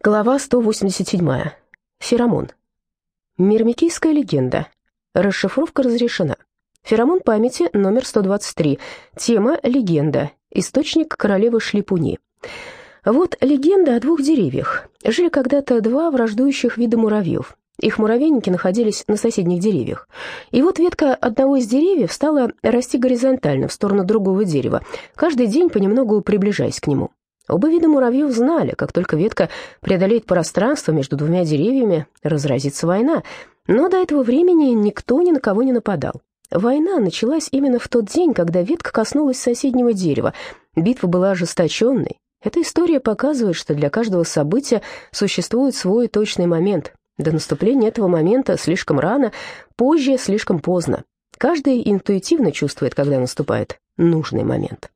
Глава 187. Феромон. Мирмикийская легенда. Расшифровка разрешена. Феромон памяти номер 123. Тема «Легенда». Источник королевы Шлипуни. Вот легенда о двух деревьях. Жили когда-то два враждующих вида муравьев. Их муравейники находились на соседних деревьях. И вот ветка одного из деревьев стала расти горизонтально в сторону другого дерева, каждый день понемногу приближаясь к нему. Оба вида муравьев знали, как только ветка преодолеет пространство между двумя деревьями, разразится война, но до этого времени никто ни на кого не нападал. Война началась именно в тот день, когда ветка коснулась соседнего дерева. Битва была ожесточенной. Эта история показывает, что для каждого события существует свой точный момент. До наступления этого момента слишком рано, позже слишком поздно. Каждый интуитивно чувствует, когда наступает нужный момент.